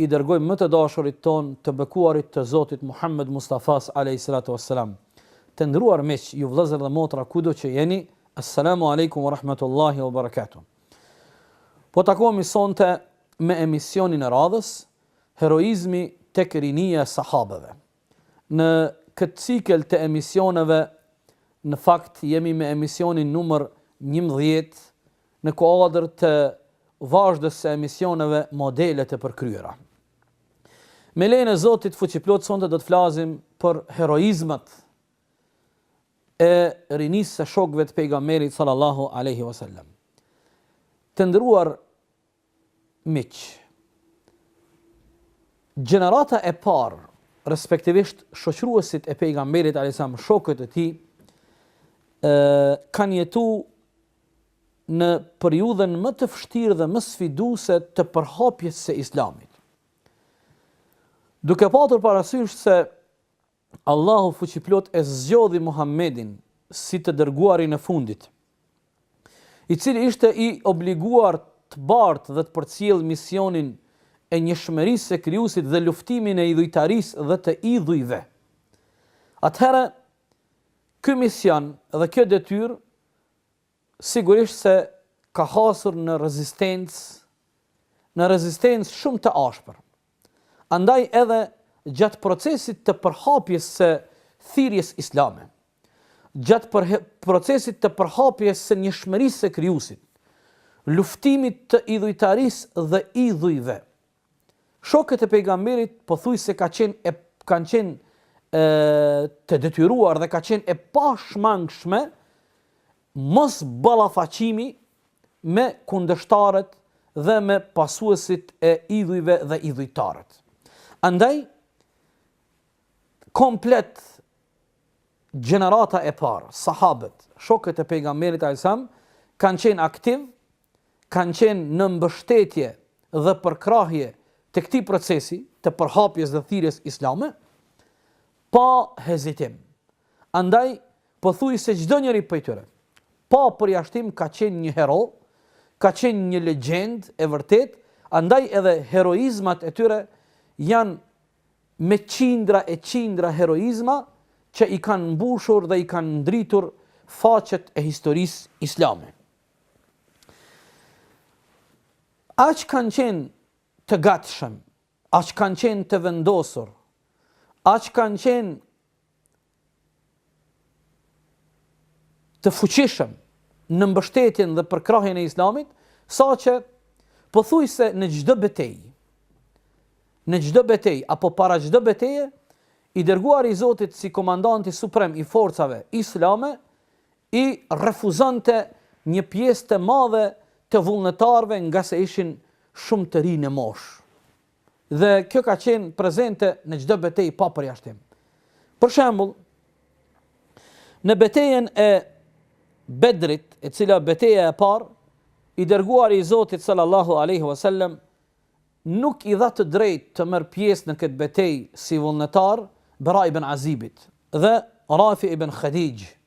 I dërgojmë më të dashurit tonë të bekuarit të Zotit Muhammed Mustafas alejhi selatu ue selam. Të nderuar miq, ju vëllezër dhe motra kudo që jeni, Esselamu alejkum ue rahmetullahi ue berekatu. Po takohemi sonte me emisionin e radhës, Heroizmi tek rinia e sahabeve. Në këtë cikël të emisioneve, në fakt jemi me emisionin numër njëmbëdhjetë, në kuadër të vazhdës së emisioneve Modelet e përkryera. Me lejen e Zotit fuqiplotë sonte do të flasim për heroizmat e rinisë së shokëve të Pejgamberit sallallahu alejhi wasallam. Të nderuar miq. Gjenerata e parë, respektivisht shoqëruesit e pejgamberit alayhis salam, shokët e tij, ë kanë jetu në periudhën më të vështirë dhe më sfiduese të përhapjes së Islamit. Duke patur parasysh se Allahu Fuqiplot e zgjodhi Muhammedin si të Dërguarin e fundit, i cili ishte i obliguar të bartë dhe të përcjellë misionin e njëshmërisë së Krijuesit dhe luftimin e idhujtarisë dhe të idhujve. Atëherë, ky mision dhe kjo detyrë sigurisht se ka hasur në rezistencë, në rezistencë shumë të ashpër. Andaj edhe gjatë procesit të përhapjes së thirrjes islame, gjatë procesit të përhapjes së njëshmërisë së Krijuesit, luftimit të idhujtarisë dhe idhujve, shokët e Pejgamberit pothuajse ka qenë, kanë qenë të detyruar dhe ka qenë e pashmangshme mos ballafaqimi me kundërshtarët dhe me pasuesit e idhujve dhe idhujtarët. Andaj, komplet gjenerata e parë, sahabët, shokët e pejgamberit alejhi selam, kanë qenë aktivë, kanë qenë në mbështetje dhe përkrahje të këtij procesi të përhapjes dhe thirrjes islame, pa hezitim. Andaj, Pothuajse çdonjëri prej tyre, pa përjashtim ka qenë një hero, ka qenë një legjendë e vërtetë, andaj edhe heroizmat e tyre janë me qindra e qindra heroizma që i kanë mbushur dhe i kanë ndritur faqet e historisë islame. Aq kanë qenë të gatshëm Aq kanë qenë të vendosur, aq kanë qenë të fuqishëm në mbështetjen dhe përkrahjen e Islamit, saqë pothuajse në çdo betejë, në çdo betejë apo para çdo beteje, i dërguari i Zotit si komandanti suprem i forcave islame i refuzonte një pjesë të madhe të vullnetarëve ngase ishin shumë të rinj në moshë. Dhe kjo ka qenë prezente në çdo betejë pa përjashtim. Për shembull, në betejën e Bedrit, e cila është beteja e parë, i dërguari i Zotit sallallahu alaihi wasallam nuk i dha të drejtë të merr pjesë në këtë betejë si vullnetar Bara ibn Azibit dhe Rafi ibn Khadij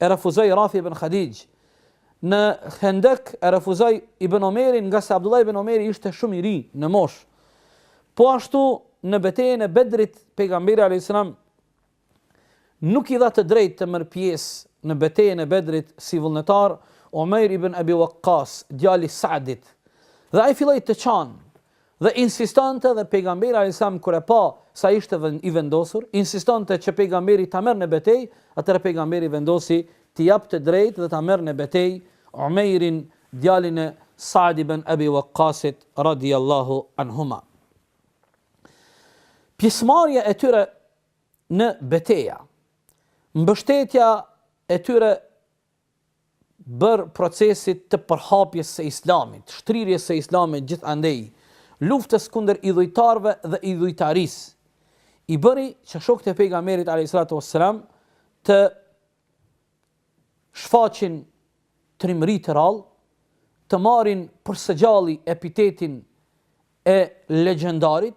e refuzoi Rafi ibn Khadij. Në Hendek e refuzoi Ibn Omerin, ngase Abdullah ibn Omeri ishte shumë i ri në moshë. Po ashtu në betejën e Bedrit, pejgamberi alayhis salam nuk i dha të drejtë të merr pjesë në betejën e Bedrit si vullnetar Umejr ibn Abi Waqqas, djali i Sa'dit. Dhe ai filloi të çan, Dhe insistonte dhe Pejgamberi alejhi selam kur e pa sa ishte i vendosur, insistonte që Pejgamberi ta merr në betejë, atëherë Pejgamberi vendosi t'i japë të drejtë dhe ta merr në betejë Umejrin, djalin e Sa'd ibn Abi Waqqasit, radijallahu anhuma. Pjesëmarrja e tyre në beteja, mbështetja e tyre bërë procesit të përhapjes së Islamit, shtrirjes së Islamit gjithandej, luftës kundër idhujtarëve dhe idhujtarisë, i bëri që shokët e Pejgamberit alayhisalatu wassalam të shfaqin trimëri të rallë, të marrin përsëgjalli epitetin e legjendarit,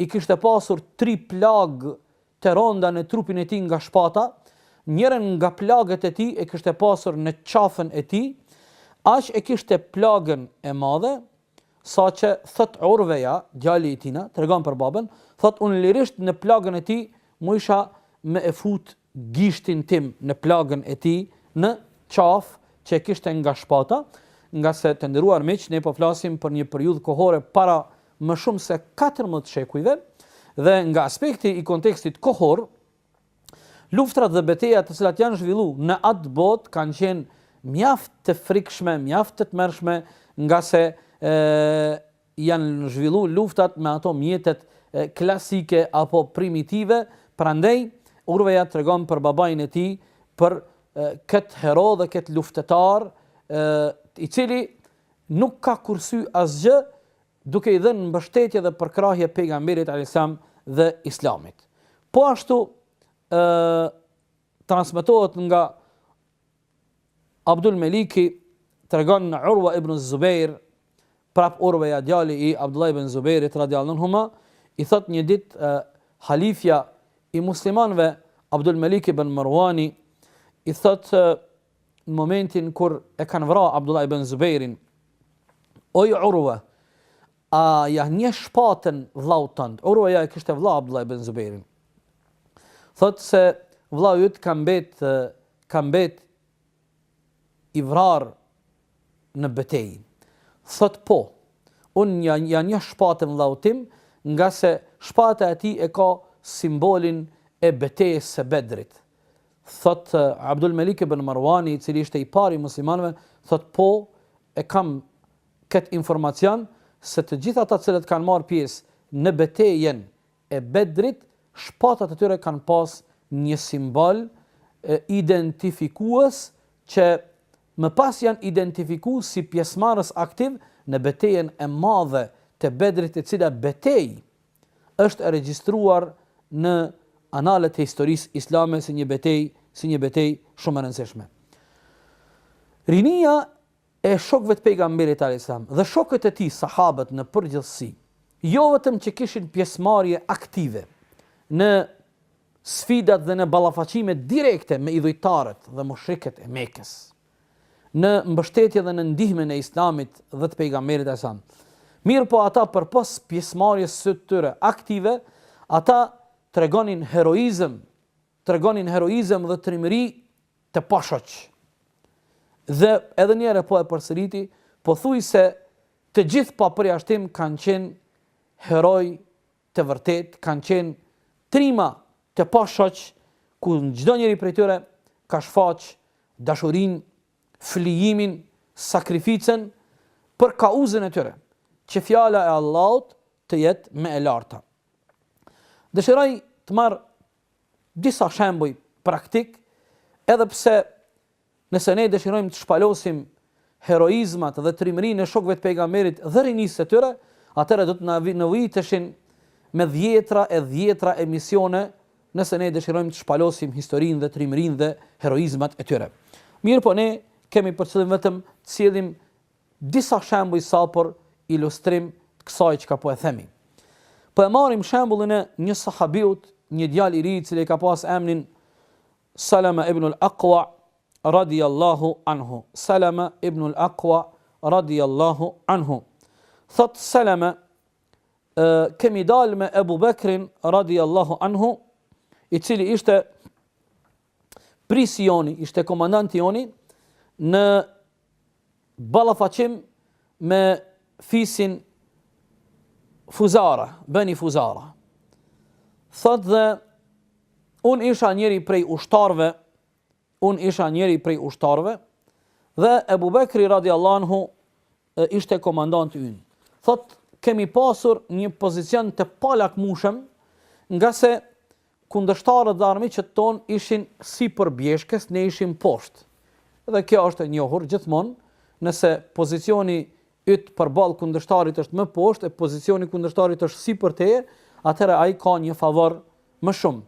I kishte pasur tri plagë të ronda në trupin e tij nga shpata, njërën nga plagët e tij e kishte pasur në qafën e tij, aq e kishte plagën e madhe, saqë, thotë Urweja, djali i tina, tregon për babën, thotë unë lirisht në plagën e tij mujsha me e futë gishtin tim në plagën e tij në qafë që e kishte nga shpata, ngase të nderuar miq ne po flasim për një periudhë kohore para më shumë se katërmbëdhjetë shekujve dhe nga aspekti i kontekstit kohor luftrat dhe betejat të cilat janë zhvillu në atë botë kanë qenë mjaft të frikshme, mjaft të tmerrshme ngase janë zhvillu luftat me ato mjetet klasike apo primitive, prandej Urveja tregon për babain e tij për këtë hero dhe këtë luftetar i cili nuk ka kursy asgjë duke i dhënë mbështetje dhe përkrahje pejgamberit alejhiselam dhe islamit. Po ashtu ë transmetohet nga Abdul Meliki tregon Urwa ibn Zubejr, prap Urweja djali i Abdullah ibn Zubejrit radijallahu anhuma, i thot një dit halifja i muslimanve Abdul Meliki ibn Marwani, i thot në momentin kur e kanë vra Abdullah ibn Zubejrin, oj Urwa, A ja njeh shpatën vllaut tond? Urwaja e kishte vëlla Abdullah ibn Zubejrin. Thotë se vëllau yt ka mbet ka mbet i vrarë në betejë. Thotë po, unë ja, ja njeh shpatën vllaut tim, nga se shpata e tij e ka simbolin e betejës së Bedrit. Thotë Abdul Melik ibn Marwani, i cili ishte i pari i muslimanëve, thotë po, e kam këtë informacion se të gjithë ata të cilët kanë marrë pjesë në betejën e Bedrit, shpatat e tyre kanë pasë një simbol identifikues që më pas janë identifiku si pjesëmarrës aktiv në betejën e madhe të Bedrit e cila betejë është e regjistruar në analet e historisë islame si një betejë si një betejë shumë e rëndësishme. Rinia e shokëve të Pejgamberit alejhiselam dhe shokët e tij sahabët në përgjithësi, jo vetëm që kishin pjesëmarrje aktive në sfidat dhe në ballafaqimet direkte me idhujtarët dhe mushrikët e Mekës, në mbështetje dhe në ndihmën e Islamit dhe të Pejgamberit alejhiselam, mirëpo ata përpos pjesëmarrjes së tyre aktive, ata tregonin heroizëm, tregonin heroizëm dhe trimëri Të pashoq. Dhe edhe një herë po e përsëris, pothuajse të gjithë pa përjashtim kanë qenë heroj të vërtetë, kanë qenë trima të pashoq ku çdo njëri prej tyre ka shfaq dashurinë, flijimin, sakrificën për kauzën e tyre, që fjala e Allahut të jetë më e larta. Dëshiroj të marr disa shembuj praktik, edhe pse nëse ne dëshirojmë të shpalosim heroizmat dhe trimërinë e shokëve të Pejgamberit dhe rinisë së tyre, atëherë do të na nevojiteshin me dhjetra e dhjetra emisione nëse ne dëshirojmë të shpalosim historinë dhe trimërinë dhe heroizmat e tyre. Mirëpo ne kemi për qëllim vetëm të sjellim Disa shembuj sa për ilustrim t'kësaj çka po e themi. Po e marrim shembullin e një sahabiut, një djalë i ri i cili ka pas emnin Salama ibn al-Aqwa radijallahu anhu. Salama ibn al-Aqwa radijallahu anhu. Thot Salama, kemi dalë me Ebu Bekrin radijallahu anhu, i cili ishte prisi joni, ishte komandanti joni, në Ballafaqim me fisin Fuzara, Beni Fuzara. Thot dhe un isha njëri prej ushtarëve, un isha njëri prej ushtarëve dhe Ebu Bekri radiallahu anhu ishte komandant ynë. Thot kemi pasur një pozicion të palakmushëm ngase Kundërshtarët dhe armiqët tonë ishin sipër bjeshkës, ne ishim poshtë. Dhe kjo është e njohur gjithmonë, nëse pozicioni yt përballë kundërshtarit është më poshtë e pozicioni i kundërshtarit është sipër teje, atëherë ai ka një favor më shumë.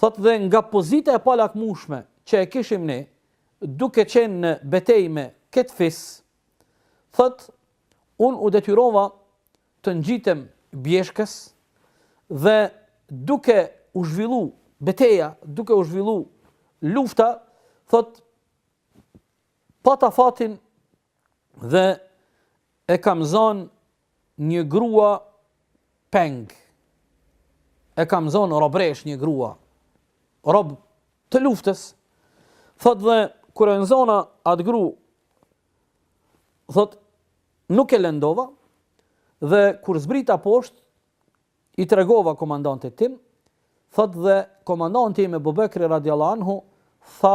Thotë dhe nga pozita e palakmushme që e kishim ne, duke qenë në betejë me këtë fis, thotë unë u detyrova të ngjitem bjeshkës dhe duke u zhvillu beteja, duke u zhvillu lufta, thot, pata fatin dhe e kam zon një grua peng, e kam zon robresh një grua, rob të luftës, thot dhe kur e nzona atë gru thot nuk e lëndova dhe kur zbrita poshtë i tregova komandantit tim, thot dhe komandanti im Ebu Bekri radhiyallahu anhu tha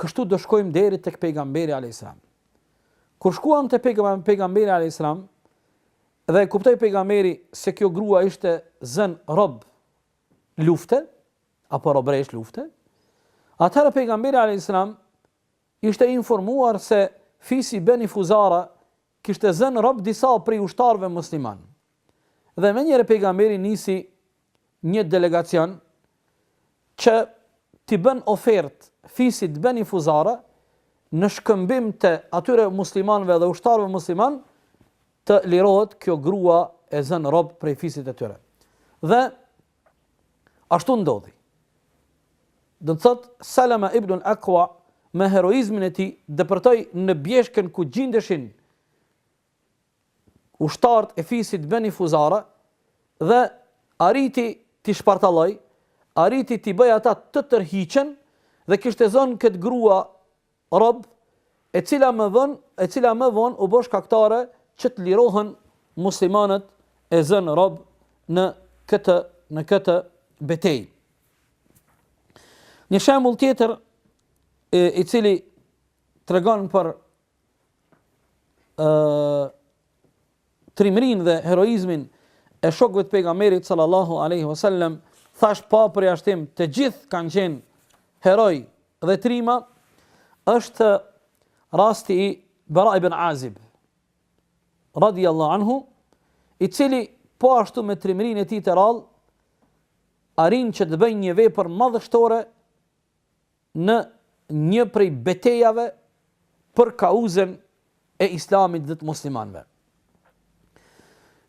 kështu do shkojmë deri tek pejgamberi alayhis salam. Kur shkuam te pejgamberi alayhis salam dhe e kuptoi pejgamberi se kjo grua ishte zën rob lufte apo robresh lufte, atëherë pejgamberi alayhis salam Ishte i informuar se fisi Beni Fuzara kishte zënë rob disa prej ushtarëve muslimanë. Dhe menjëherë Pejgamberi nisi një delegacion që t'i bënë ofertë fisit Beni Fuzara në shkëmbim të atyre muslimanëve dhe ushtarëve muslimanë të lirohet kjo grua e zënë rob prej fisit të tyre. Dhe Ashtu ndodhi. Do të thotë Salama ibn al-Aqwa me heroizmin e tij depërtoi në bjeshkën ku gjindeshin ushtarët e fisit Beni Fuzara dhe arriti t'i shpartalloj, arriti t'i bëj ata të tërhiqen dhe kishte zonë këtë grua rob, e cila më vonë, e cila më vonë u bë shkaktare që të lirohen muslimanët e zënë rob në këtë në këtë betejë. Një shembull tjetër e, i cili tregon për ë trimërinë dhe heroizmin e shokëve të Pejgamberit sallallahu alejhi ve sellem, thash pa përjashtim të gjithë kanë qenë heroj dhe trima, është rasti i Bera ibn Azib radiallahu anhu, i cili po ashtu me trimërinë e tij të rrallë, arrin që të bëjë një vepër madhështore në një prej betejave për kauzen e Islamit dhe të muslimanëve.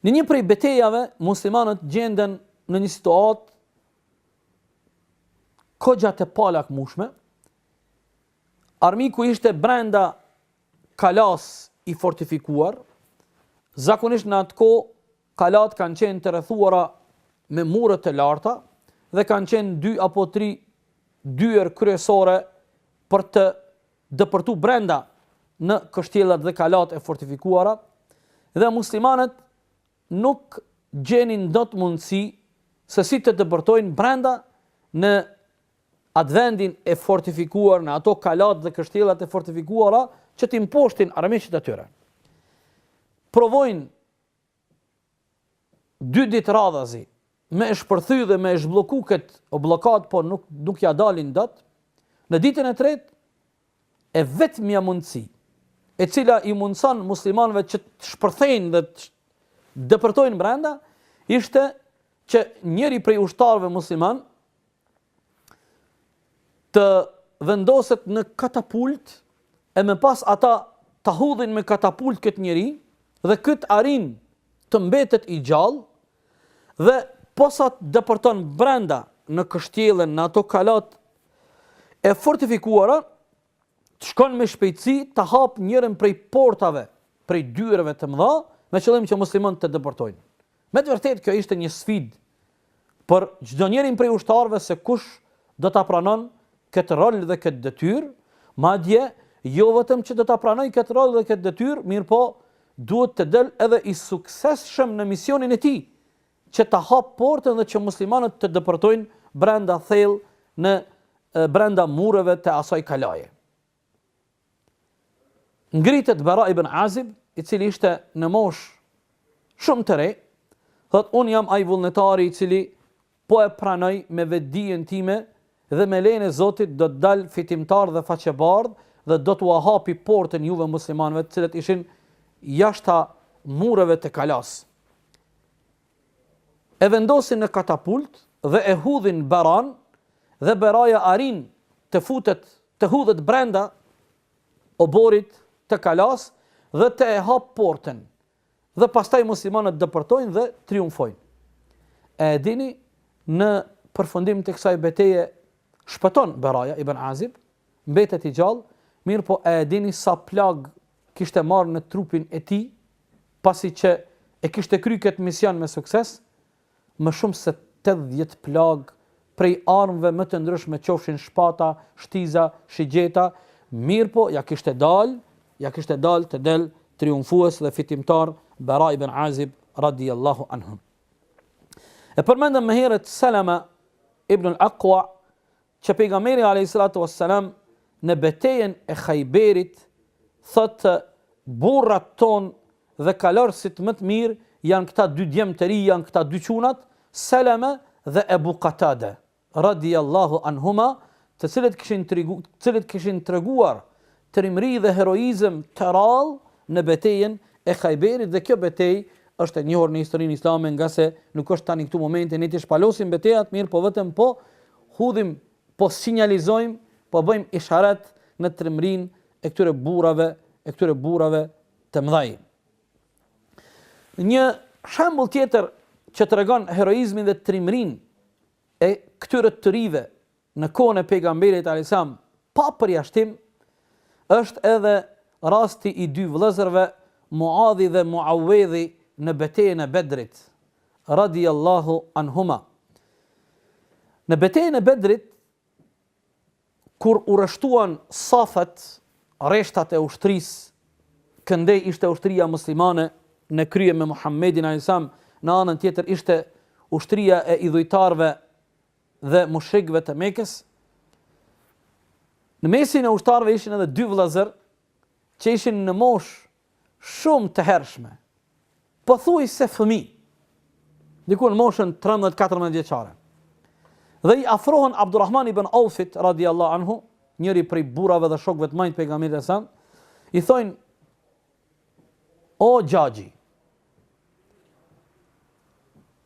Në një prej betejave, muslimanët gjenden në një situatë goxha të palakmueshme, armiku ishte brenda kalasë i fortifikuar, zakonisht në atë kohë kalatë kanë qenë të rrethuara me mure të larta dhe kanë qenë dy apo tri dyer kryesore për të depërtu brenda në kështjellat dhe kalatë e fortifikuara dhe muslimanët nuk gjenin dot mundësi se si të depërtojnë brenda në atë vendin e fortifikuar në ato kalatë dhe kështjellat e fortifikuara që t'i mposhtin armiqët e tyre. Provojnë dy ditë radhazi, me e shpërthy dhe me e zhblloku këtë bllokadë po nuk nuk ia dalin dot, në ditën e tretë e vetmja mundësi e cila i mundëson muslimanëve që të shpërthejnë dhe të depërtojnë brenda, ishte që njëri prej ushtarëve muslimanë të vendoset në katapult e më pas ata ta hudhin me katapult këtë njeri dhe këtë arrin të mbetet i gjallë dhe posa të depërton brenda në kështjellën në ato kalatë e fortifikuara të shkon me shpejtësi ta hap njërën prej portave, prej dyerve të mëdha, me qëllim që muslimanët të depërtojnë. Me të vërtetë kjo ishte një sfidë për çdo njërin prej ushtarëve se kush do ta pranon këtë rol dhe këtë detyrë, madje jo vetëm që do ta pranojë këtë rol dhe këtë detyrë, mirëpo duhet të del edhe i suksesshëm në misionin e tij, që ta hapë portën dhe që muslimanët të depërtojnë brenda thellë në brenda mureve të asaj kalaje. Ngritet Bara ibn Azib, i cili ishte në moshë shumë të re, thotë unë jam ai vullnetari i cili po e pranoj me vetëdijen time dhe me lejnë e Zotit do të dal fitimtar dhe faqebardhë dhe do t'u hapi portën juve muslimanëve të cilët ishin jashta mureve të kalasë. e vendosin në katapult dhe e hudhin Beran dhe Beraja arrin të futet të hudhet brenda oborrit të kalasë dhe të e hap portën dhe pastaj muslimanët depërtojnë dhe triumfojnë. E dini në përfundim të kësaj beteje shpëton Beraja ibn Azib, mbetet i gjallë, mirëpo e dini sa plagë kishte marrë në trupin e tij, Pasi që e kishte kry këtë mision me sukses, më shumë se tetëdhjetë plagë prej armëve më të ndryshme qofshin shpata, shtiza, shigjeta, mirëpo ia kishte dalë, ia kishte dalë të del triumfues dhe fitimtar Bara ibn Azib radijallahu anhum. E përmendëm më herët Selama ibn al-Aqwa Që Pejgamberi alejhi salatu ves selam në betejën e Khajberit thotë burrat tonë dhe kalorësit më të mirë janë këta dy djem të ri janë këta dy çunat Seleme dhe Ebu Katade radijallahu anhuma të cilët kishin trigu, të cilët kishin treguar trimëri dhe heroizëm të rrallë në betejën e Khajberit dhe kjo betejë është e njohur në historinë islame ngase nuk është tani këtu momenti ne të shpalosim betejat mirëpo vetëm po Hudhim po sinjalizojm po bëjmë isharet në trimërinë e këtyre burrave e këtyre burrave të mëdhej. Një shembull tjetër që tregon heroizmin dhe trimërinë e këtyre të rinjve në kohën e pejgamberit alajhissalam pa përjashtim është edhe rasti i dy vëllezërve Muadhi dhe Muawedhi në betejën e Bedrit. radijallahu anhuma. Në betejën e Bedrit kur u rreshtuan safet, rreshtat e ushtrisë, këndej ishte ushtria muslimane në krye me Muhammedin alayhis salam, në anën tjetër ishte ushtria e idhujtarëve dhe mushrikëve të Mekës. Në mesin e ushtarëve ishin edhe dy vëllezër që ishin në moshë shumë të hershme, pothuajse fëmijë, diku në moshën trembëdhjetë katërmbëdhjetë vjeçare. Dhe i afrohen Abdurrahman ibn Aufit radiallahu anhu, njëri prej burrave dhe shokëve të mëdhenj të pejgamberit alejhi selam, i thojnë O xhaxhi,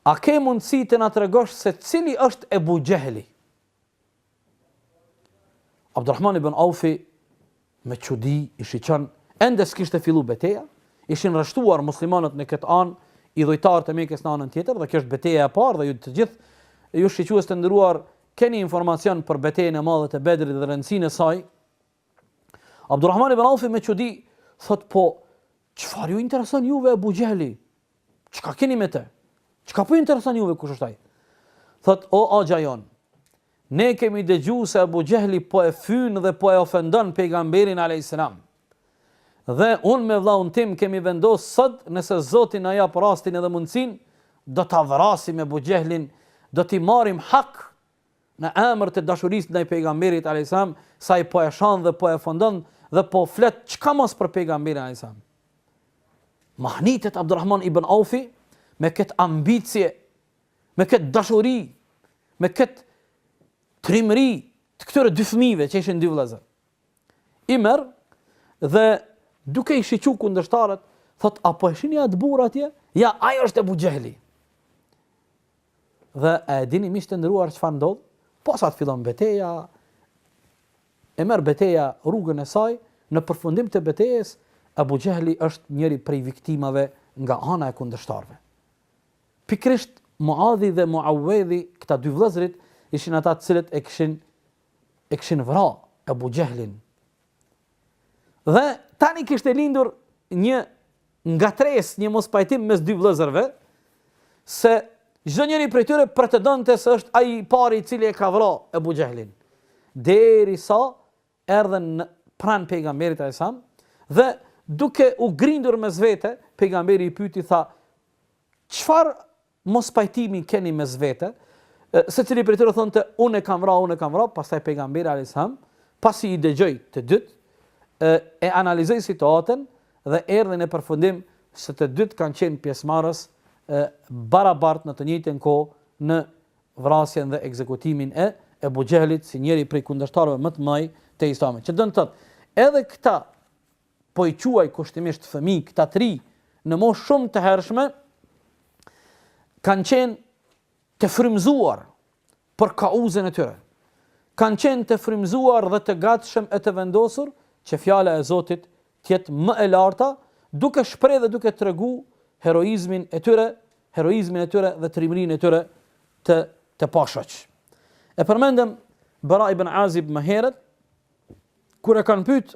a ke mundësi të na tregosh se cili është Ebu Xhehli? Abdurrahman ibn Aufi me çudi i shiqon, ende s'kishte fillu beteja, ishin rreshtuar muslimanët në këtë anë, idhujtarët e Mekës në anën tjetër dhe kjo është beteja e parë dhe ju të gjithë ju shikues të nderuar keni informacion për betejën e madhe të Bedrit dhe rëndësinë e saj, Abdurrahman ibn Aufi me çudi thot po çfarë ju intereson juve Ebu Xhehli? Çka keni me të? Çka po ju intereson juve kush është ai? Thot o axha jonë. Ne kemi dëgju se Ebu Xhehli po e fyn dhe po e ofendon pejgamberin alejhi selam. Dhe unë me vllaun tim kemi vendos sot nëse Zoti na jap rastin edhe mundësinë, do ta vrasim Ebu Xhehlin, do t'i marrim hak në emër të dashurisë ndaj pejgamberit alejhi selam se ai po e shan dhe po e ofendon dhe po flet çka mos për pejgamberin alejhi selam mahnitet Abdurrahman ibn Aufi me këtë ambicie me këtë dashuri me këtë trimëri të këtyre dy fëmijëve që ishin dy vëllezër i merr dhe duke i shiqu kundërshtarët thot a po e shihni atë burrë atje ja ai është Ebu Xhehli Dhe a e dini miq të nderuar çfarë ndodh? Posa të fillon beteja, e merr beteja rrugën e saj, në përfundim të betejës, Ebu Xhehli është njëri prej viktimave nga ana e kundërshtarëve. Pikërisht Muadhi dhe Muavedhi, këta dy vëllezërit, ishin ata të cilët e kishin e kishin vra Ebu Xhehlin. Dhe tani kishte lindur një ngatërresë, një mospajtim mes dy vëllezërve se çdonjëri prej tyre pretendonte se është ai i pari i cili e ka vrarë Ebu Xhehlin. Derisa erdhën pranë pejgamberit alejhi selam dhe duke u grindur mes vete, pejgamberi i pyeti tha, "Çfarë Mospajtimi keni mes vete, secili prej tyre thonte unë e kam vra, unë e kam vra, pastaj pejgamberi alejhi selam, pasi i dëgjoi të dytë, e analizoi situatën dhe erdhi në përfundim se të dytë kanë qenë pjesëmarrës barabartë në të njëjtën kohë në vrasjen dhe ekzekutimin e Ebu Xhehlit si njëri prej kundërshtarëve më të mëdhenj të Islamit. Që do të thotë, edhe këta po i quaj kushtimisht fëmijë këta të rinj në moshë shumë të hershme kanë qenë të frymëzuar për kauzën e tyre. Kanë qenë të frymëzuar dhe të gatshëm e të vendosur që fjala e Zotit të jetë më e larta, duke shpreh dhe duke tregu heroizmin e tyre, heroizmin e tyre dhe trimërinë e tyre të pashoq. E përmendëm Bara ibn Azib më herët kur e kanë pyet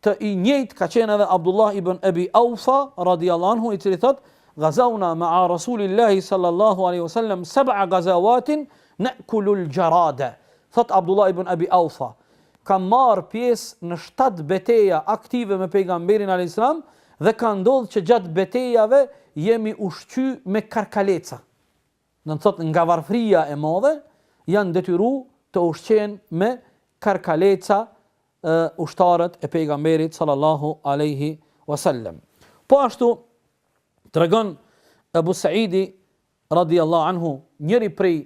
Të, i njëjtë ka qenë edhe Abdullah ibn Ebi Aufa, radijallahu anhu, i cili thotë, Gazauna mea Rasulillahi sallallahu alaihi wasallam seba gazawatin nekulul xherade. Thotë Abdullah ibn Ebi Aufa, kam marrë pjesë në shtatë beteja aktive me pejgamberin a.s. dhe ka ndodh që gjatë betejave jemi ushqy me karkaleca. do të thotë nga varfëria e madhe, janë detyru të ushqehen me karkaleca ushtarët e pejgamberit sallallahu aleyhi wasallam. Po ashtu, tregon Ebu Seidi radiallahu anhu, njëri prej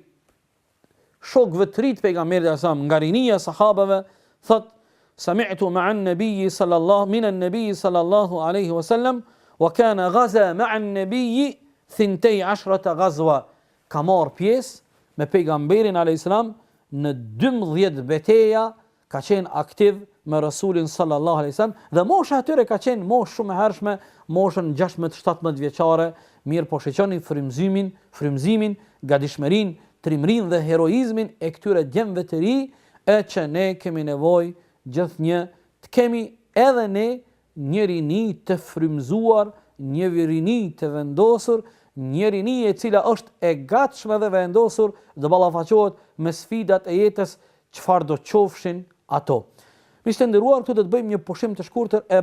shokëve të rinj të pejgamberit alejhi selam, nga rinia e sahabëve, thotë, Sami'tu ma'an Nabiyyi sallallahu minan Nabiyyi sallallahu alejhi wa sallam wa kana ghaza ma'an Nabiyyi thintej ashrata ghazwa, Ka marrë pjesë me Pejgamberin alejhi selam në dymbëdhjetë beteja, ka qenë aktiv me Resulin sallallahu alejhi wa sallam dhe mosha e tyre ka qenë moshë shumë e hershme, moshën gjashtëmbëdhjetë shtatëmbëdhjetë vjeçare, mirëpo shikoni frymëzimin, frymëzimin, gatishmërinë, trimërinë dhe heroizmin e këtyre djemve të ri e që ne kemi nevojë gjithnjë të kemi edhe ne një rini të frymëzuar, një rini të vendosur, një rini e cila është e gatshme dhe e vendosur të ballafaqohet me sfidat e jetës çfarëdo qofshin ato. Miq të nderuar, këtu do të bëjmë një pushim të shkurtër e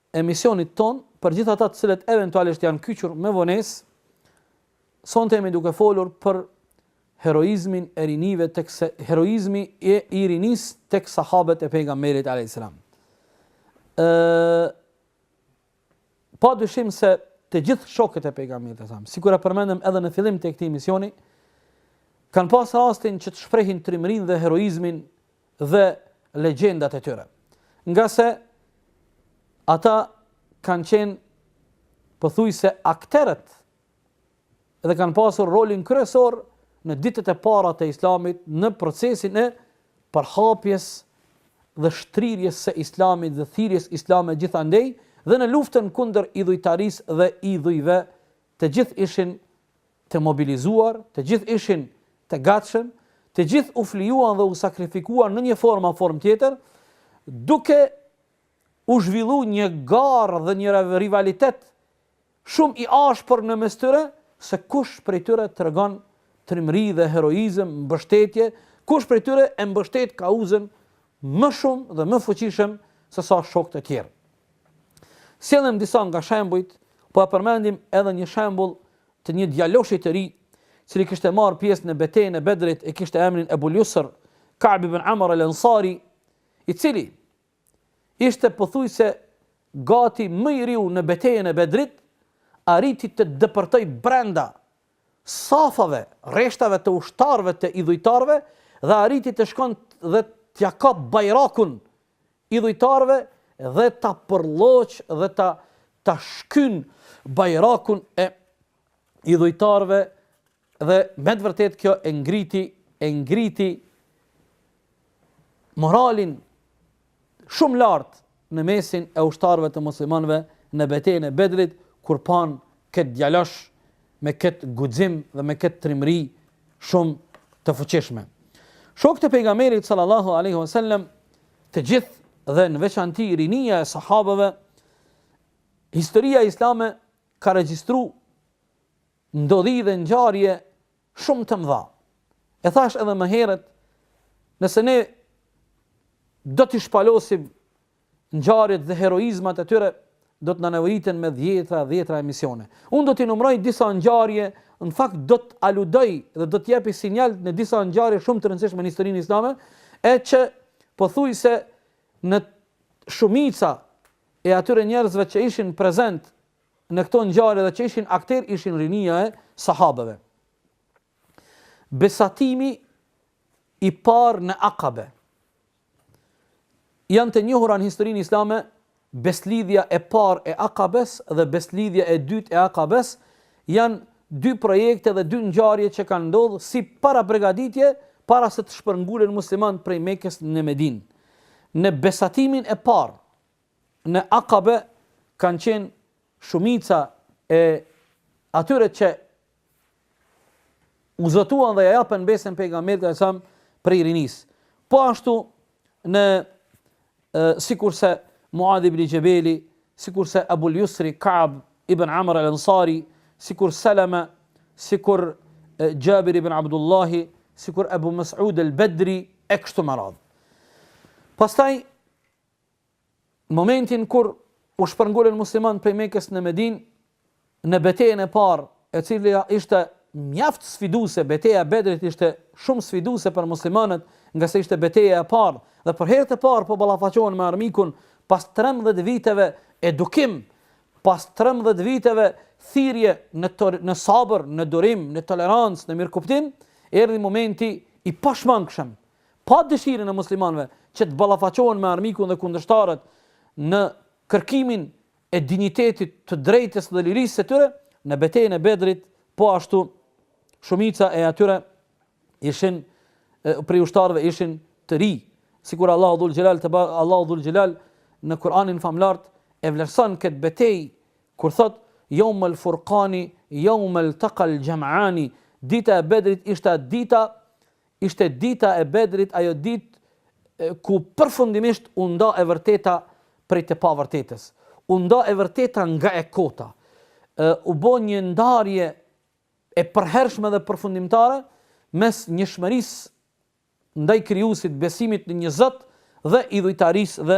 emisionit tonë, për gjithë ata të cilët eventualisht janë kyçur me vonesë, sonte jemi duke folur për heroizmin e rinive te, heroizmi i rinisë tek sahabët e pejgamberit alayhis salam. Pa dyshim se të gjithë shokët e pejgamberit alayhis salam, sikur e përmendëm edhe në fillim të këtij emisioni, kanë pas rastin që të shprehin trimërinë dhe heroizmin dhe legjendat e tyre. Ngase ata kanë qenë pothuajse akterët dhe kanë pasur rolin kryesor në ditët e para të islamit në procesin e përhapjes dhe shtrirjes së islamit dhe thirrjes islame gjithandej dhe në luftën kundër idhujtarisë dhe idhujve të gjithë ishin Të mobilizuar, të gjithë ishin të gatshëm, të gjithë u flijuan dhe u sakrifikuan në një formë a formë tjetër, duke u zhvillu një garë dhe një rivalitet shumë i ashpër në mes tyre, se kush prej tyre tregon trimëri dhe heroizëm, mbështetje, kush prej tyre e mbështet kauzën më shumë dhe më fuqishëm se sa shokët e tjerë. Sjellim disa nga shembujt, po e përmendim edhe një shembull të një djaloshi të ri, i cili kishte marrë pjesë në betejën e Bedrit e kishte emrin Ebul Jusr, Ka'b ibn Amr al-Ansari, i cili ishte pothuajse gati më i riu në betejën e Bedrit, arriti të depërtojë brenda safave, rreshtave të ushtarëve të idhujtarëve dhe arriti të shkon dhe t'ja kap bajrakun idhujtarëve dhe ta përlloq dhe ta ta shkyn bajrakun e idhujtarëve dhe me të vërtetë kjo e ngriti e ngriti moralin shumë lart në mesin e ushtarëve të muslimanëve në betejën e Bedrit kur pan këtë djalosh me këtë guxim dhe me këtë trimëri shumë të fuqishme. Shokët e pejgamberit sallallahu alaihi wasallam të gjithë dhe në veçanti rinia e sahabëve historia islame ka regjistru ndodhi dhe ngjarje shumë të mëdha. E thashë edhe më herët, nëse ne do t'i shpalosim ngjarjet dhe heroizmat e tyre, do të na nevojiten me dhjetra e dhjetra emisione. Unë do t'i numëroj disa ngjarje, në fakt do të aludoj dhe do të jepi sinjal në disa ngjarje shumë të rëndësishme në historinë islame, e që pothuajse se shumica e atyre njerëzve që ishin prezent në këto ngjarje dhe që ishin akter ishin rinia e sahabeve. Besatimi i parë në Akabe. Janë të njohura në historinë islame besëlidhja e parë e Akabes dhe besëlidhja e dytë e Akabes janë dy projekte dhe dy ngjarje që kanë ndodhë si parapregaditje para se të shpërngulen muslimanët prej Mekës në Medinë. Në besatimin e parë në Akabe kanë qenë shumica e atyre që u zotuan dhe ja japën besën pejgamberit a.s. prej rinisë. Po ashtu sikurse Muad ibn Xhebeli, sikurse Ebul Jusri Ka'b ibn Amr al-Ansari, sikur Salama, sikur Xhabir ibn Abdullahi, sikur Abu Mas'ud al-Badri e kështu me radhë. Pastaj Në momentin kur u shpërngulën muslimanët prej Mekës në Medinë, në betejën e parë, e cila ishte mjaft sfiduese, beteja e Bedrit ishte shumë sfiduese për muslimanët, ngase ishte beteja e parë dhe për herë të parë po ballafaqohen me armikun pas trembëdhjetë viteve edukim, pas trembëdhjetë viteve thirrje në në sabër, në durim, në tolerancë, në mirëkuptim, erdhi momenti i pashmangshëm, pa dëshirën e muslimanëve që të ballafaqohen me armikun dhe kundërshtarët në kërkimin e dinjitetit, të drejtës dhe lirisë së tyre, në betejën e Bedrit, po ashtu shumica e atyre ishin prej ushtarëve ishin të rinj, sikur Allahu dhul xhelal te Allahu dhul xhelal në Kur'anin famëlartë e vlerëson këtë betejë kur thotë yawm al furqani yawm al taqal jam'ani dita e bedrit ishte dita Ishte dita e Bedrit ajo ditë ku përfundimisht u nda e vërteta prej të pavërtetës. U nda e vërteta nga e kota. U bë një ndarje e përhershme dhe përfundimtare mes njëshmërisë ndaj Krijuesit, besimit në një Zot dhe idhujtarisë dhe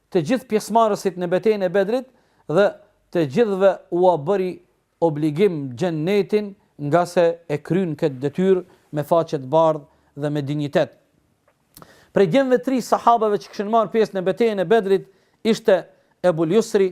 të gjithë pjesëmarrësit në betejën e Bedrit dhe të gjithëve ua bëri obligim xhennetin ngase e krynë këtë detyrë me faqe të bardhë dhe me dinjitet. Prej djemve të rinj sahabëve që kishin marrë pjesë në betejën e Bedrit ishte Ebul Jusri,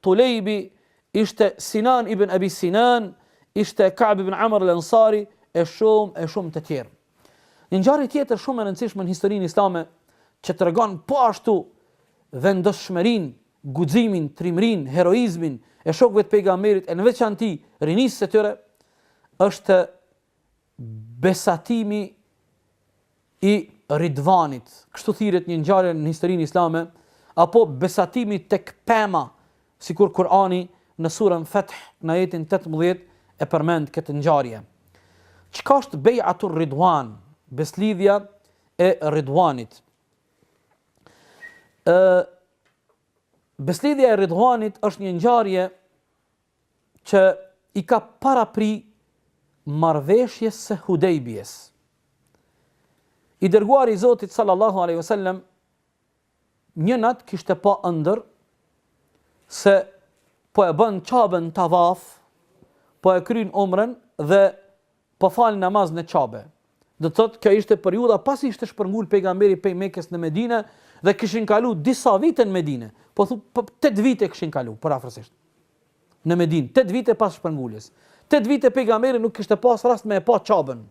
Tulejbi ishte Sinan ibn Abi Sinan, ishte Ka'b ibn Amr al-Ansari e shumë e shumë të tjerë. Një ngjarje tjetër shumë e rëndësishme në historinë islame që tregon po ashtu vendoshmërinë, guximin, trimërinë, heroizmin e shokëve të pejgamberit e në veçanti rinisë së tyre është Besatimi i Ridvanit, kështu thirret një ngjarje në historinë islame, apo besatimi tek pema, sikur Kur'ani në surën Feth në ajetin tetëmbëdhjetë e përmend këtë ngjarje. Çka është Bej'atur Ridwan, Beslidhja e Ridwanit? Beslidhja e Ridwanit është një ngjarje që i ka parapri marrëveshjes së Hudejbijes. I dërguari i Zotit sallallahu alaihi wasallam një natë kishte pa ëndër se po e bën Qabën tavaf, po e kryen umrën dhe Po falë namaz në Qabe. Do të thotë kjo ishte periudha pasi ishte shpërngulë Pejgamberi pej Mekes në Medine dhe kishin kalu disa vite në Medine. Pothuaj po tetë vite kishin kalu përafërsisht. Në Medinë, tetë vite pas shpërnguljes. Tetë vite Pejgamberi nuk kishte pas rast me e pa Qaben.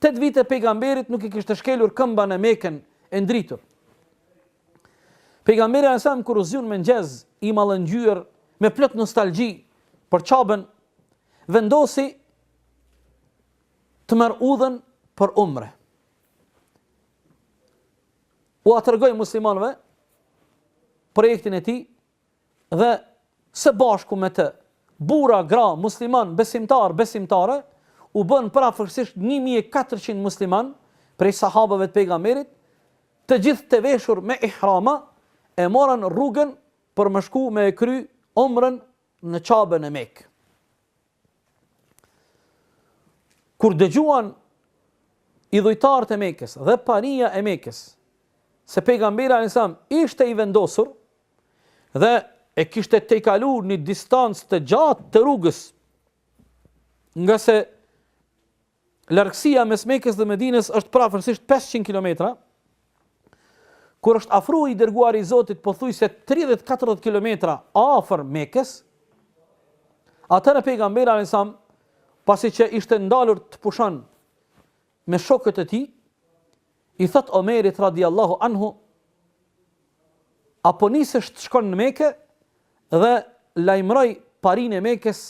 Tetë vite Pejgamberit nuk i kishte shkelur këmba në Mekën e ndritur. Pejgamberi alayhis salam kur u zgju n'mëngjes i mallëngjyer me plot nostalgji për Qaben, vendosi të merr udhën për umre. Ua tregoi muslimanve projektin e tij dhe së bashku me të burra, gra, musliman, besimtar, besimtare, u bënë përafërsisht 1400 musliman prej sahabave të pejgamberit, të gjithë të veshur me ihrama e morën rrugën për me shku me e kry umrën në Qabe, në Mekë. Kur dëgjuan idhujtarët e Mekës dhe paria e Mekës se pejgamberi alayhis salam ishte i vendosur dhe e kishte tejkaluar një distancë të gjatë të rrugës ngase Largësia mes Mekës dhe Medinës është përafërsisht pesëqind kilometra, kur është afruar i dërguari i Zotit pothuajse tridhjetë e katërdhjetë kilometra afër Mekës, atëherë pejgamberi alayhis salam pasi që ishte ndalur të pushon me shokët e tij, i thot Omerit radiallahu anhu, apo nisesh të shkon në Mekë dhe lajmëroj parinë e Mekës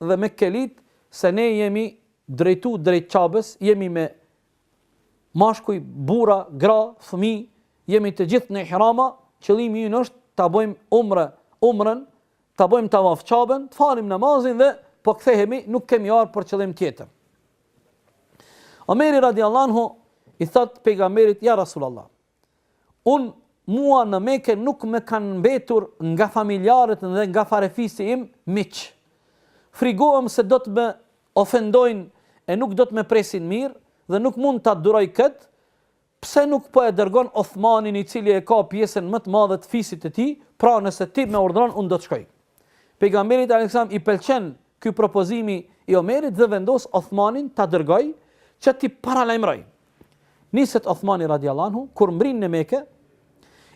dhe mekelitë se ne jemi drejtu drejt Qabes, jemi me mashkuj, burra, gra, fëmijë, jemi të gjithë në ihrama, qëllimi ynë është ta bojmë umre, umren, ta bojmë tavaf Qaben, të falim namazin dhe po kthehemi, nuk kemi ardhur për qëllim tjetër. Omeri radiallahu anhu i thot pejgamberit ja Rasulullah. Unë, mua në Mekë nuk më kanë mbetur nga familjarët dhe nga farefisi im miq. Frigohem se do të më ofendojnë e nuk do të më presin mirë dhe nuk mund ta duroj këtë, pse nuk po e dërgon Uthmanin i cili e ka pjesën më të madhe të fisit të tij, pra nëse ti më urdhëron unë do të shkoj. Pejgamberit alayhis salam i pëlqen ky propozimi i Omerit dhe vendos Uthmanin ta dërgoj që t'i paralajmëroj. Niset Othmani radijallahu anhu kur mbrin në Mekë,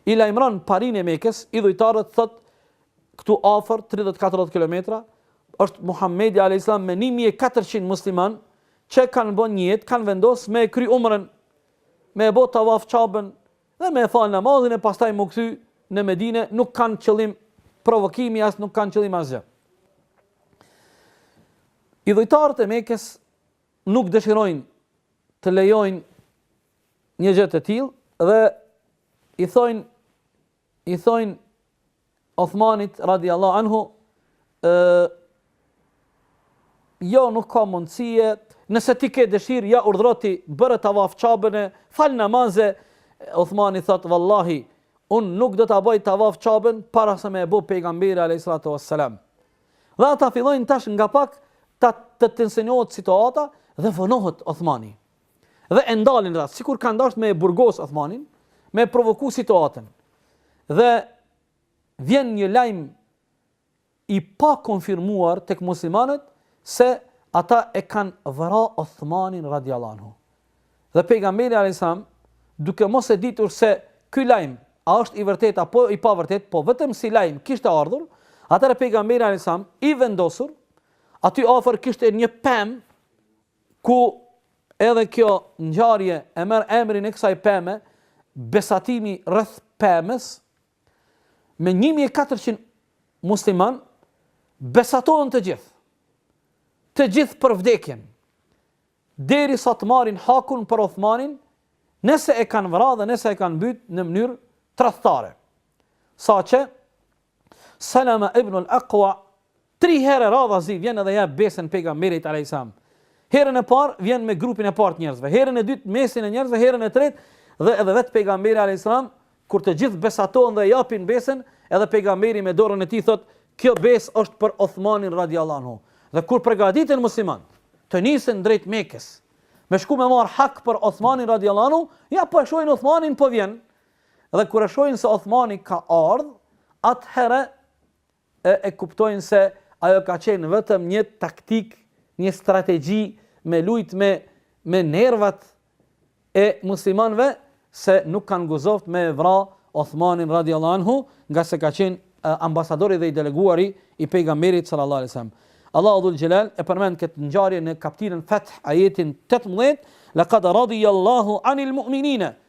i lajmëron parinë e Mekës, idhujtarët thot këtu afër 30-40 kilometra është Muhamedi alayhis salam me 1400 musliman që kanë bën nijet, kanë vendos me kry umrën, me e bë tavaf Qabën dhe me fal namazin e pastaj me u kthy në Medinë, nuk kanë qëllim provokimi as nuk kanë qëllim asgjë. Idhujtarët e Mekës nuk dëshirojnë të lejojnë një gjë të tillë dhe i thojnë i thojnë Othmanit radiallahu anhu ë jo nuk ka mundësie, nëse ti ke dëshirë ja urdhro ti bëre tavaf qabën e fal namaz e Othmani thot vallahi un nuk do ta bëj tavaf qabën para se me e bë pejgamberi alayhi salatu wassalam Dhe ata fillojnë tash nga pak ta të tensionohet situata dhe vonohet Othmani. Dhe e ndalin rast, sikur kanë dashur me e burgos Othmanin, me e provoku situatën. Dhe vjen një lajm i pakonfirmuar tek muslimanët se ata e kanë vra Othmanin radiallahu anhu. Dhe pejgamberi alayhis salam duke mos e ditur se ky lajm a është i vërtetë apo i pavërtetë, po vetëm si lajm kishte ardhur, atëherë pejgamberi alayhis salam i vendosur aty afër kishte një pemë ku edhe kjo ngjarje e merr emrin e kësaj peme, besatimi rreth pemës me 1400 musliman besatohen të gjithë. Të gjithë për vdekjen. Derisa të marrin hakun për Othmanin, nëse e kanë vra dhe nëse e kanë mbyt në mënyrë tradhtare. Saqë Salama ibn al-Aqwa tri herë radhazi vjen edhe ia jep besën pejgamberit alayhis salam. Herën e parë vjen me grupin e parë të njerëzve, herën e dytë mesin e njerëzve, herën e tretë dhe edhe vetë pejgamberi alayhis salam Kur të gjithë besatohen dhe japin besën, edhe Pejgamberi me dorën e tij thotë, Kjo besë është për Othmanin radijallahu anhu. Dhe kur përgatiten muslimanët, të nisen drejt Mekës, me shku me marr hak për Othmanin radijallahu anhu, ja po e shohin Othmanin po vjen. Dhe kur e shohin se Othmani ka ardhur, atëherë e e kuptojnë se ajo ka qenë vetëm një taktikë, një strategji me lujt me me nervat e muslimanëve se nuk kanë guxu me e vra Othmanin radijallahu anhu, ngase ka qenë ambasadori dhe i deleguari i pejgamberit sallallahu alaihi wasallam. Allahu dhul xhelal e përmend këtë ngjarje në kaptinën Feth ajetin 18, laqad radijallahu anil mu'minina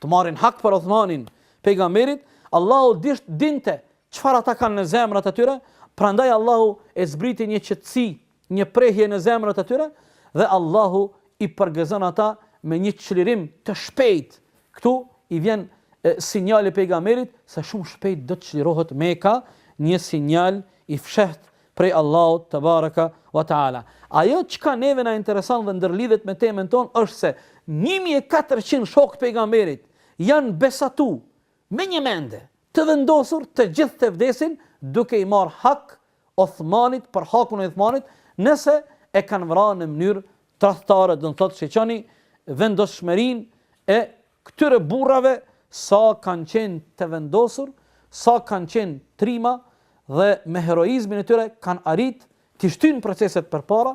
Të marrin hak për Uthmanin, pejgamberin, Allahu disht, dinte çfarë ata kanë në zemrat e tyre, prandaj Allahu e zbriti një qetësi, një prehje në zemrat e tyre dhe Allahu i përgëzon ata me një çlirim të shpejtë. Këtu i vjen sinjali pejgamberit se shumë shpejt do të çlirohet Meka, një sinjal i fshehtë prej Allahut tebareka wa taala. Ajo çka neve na intereson dhe ndërlidhet me temën tonë është se 1400 shokë të pejgamberit janë besatu me një mende, të vendosur të gjithë të vdesin duke i marrë hak Othmanit për hakun e Othmanit nëse e kanë vrarë në mënyrë tradhtare, do të thotë shiqoni vendosmërinë e Këtyre burrave sa kanë qenë të vendosur, sa kanë qenë trima dhe me heroizmin e tyre kanë arrit t'i shtyjnë proceset përpara,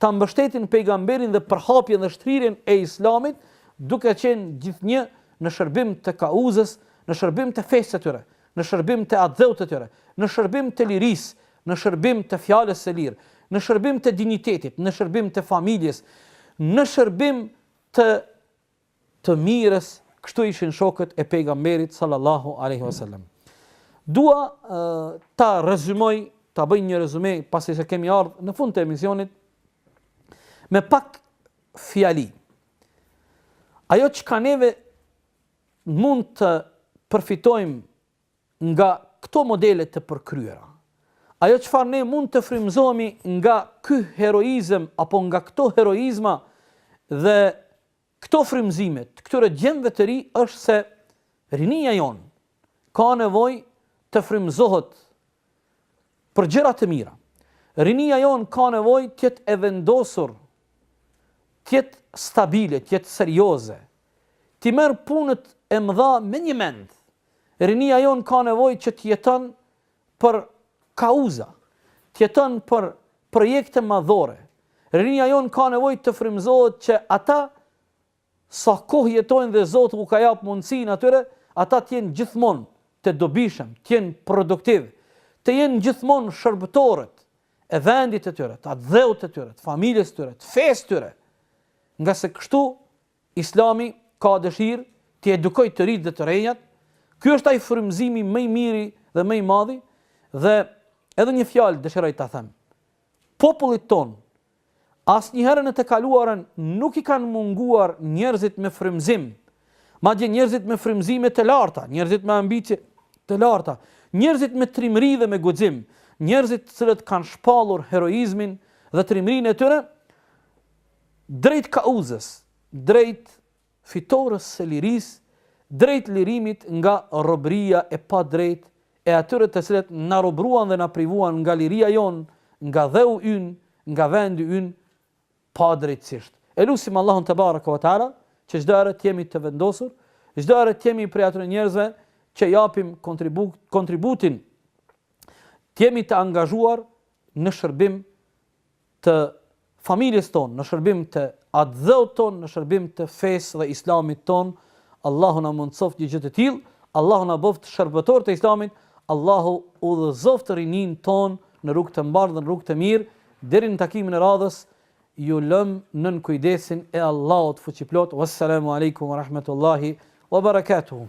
ta mbështetin Pejgamberin dhe përhapjen dhe shtrirjen e Islamit, duke qenë gjithnjë në shërbim të kauzës, në shërbim të fesë së tyre, në shërbim të atdheut të tyre, në shërbim të lirisë, në shërbim të fjalës së lirë, në shërbim të dinjitetit, në shërbim të familjes, në shërbim të të mirës, kështu ishin shokët e Pejgamberit sallallahu alejhi ve sellem. Dua ta rezumoj, ta bëj një rezume pasi se kemi ardhur në fund të emisionit me pak fjali. Ajo çka neve mund të përfitojmë nga këto modele të përkryera. Ajo çfarë ne mund të frymëzohemi nga ky heroizëm apo nga këto heroizma dhe Këto frymëzime të këtyre djemve të ri është se rinia jonë ka nevojë të frymëzohet për gjëra të mira. Rinia jonë ka nevojë të jetë e vendosur, të jetë stabile, të jetë serioze, t'i merr punët e mëdha me një mend. Rinia jonë ka nevojë që të jeton Për kauza, të jeton për projekte madhore. Rinia jonë ka nevojë të frymëzohet që ata sa kohë jetojnë dhe Zoti u ka jap mundësinë atyre, ata të jenë gjithmonë të dobishëm, të jenë produktiv, të jenë gjithmonë shërbëtorët e vendit të tyre, të atdheut të tyre, të familjes së tyre, të fesë së tyre, ngase kështu Islami ka dëshirë t'i edukojë të rinjtë dhe të rejat, ky është ai frymëzimi më i miri dhe më i madhi dhe edhe një fjalë dëshiroj ta them. Popullit tonë asnjëherë në të kaluarën nuk i kanë munguar njerëzit me frymëzim, madje njerëzit me frymëzime të larta, njerëzit me ambicie të larta, njerëzit me trimëri dhe me guxim, njerëzit të cilët kanë shpallur heroizmin dhe trimërinë e tyre, Drejt kauzës, drejt fitores së lirisë, drejt lirimit nga robëria e padrejtë e atyre të cilët na robëruan dhe na privuan nga liria jonë, nga dheu ynë, nga vendi ynë, padrejtësisht. E lusim Allahun tebareke ve teala që çdo herë të jemi të vendosur, çdo herë të jemi prej atyre njerëzve që japim kontributin, të jemi të angazhuar në shërbim të familjes tonë në shërbim të Atdheut tonë në shërbim të fesë dhe Islamit tonë Allahu na mundësoftë një gjë të tillë Allahu na bëftë shërbëtorë të Islamit Allahu udhëzoftë rininë tonë në rrugë të mbarë dhe në rrugë të mirë deri në takimin e radhës ju lëm nën kujdesin e Allahut fuqiplot wassalamu alaikum wa rahmatullahi wa barakatuh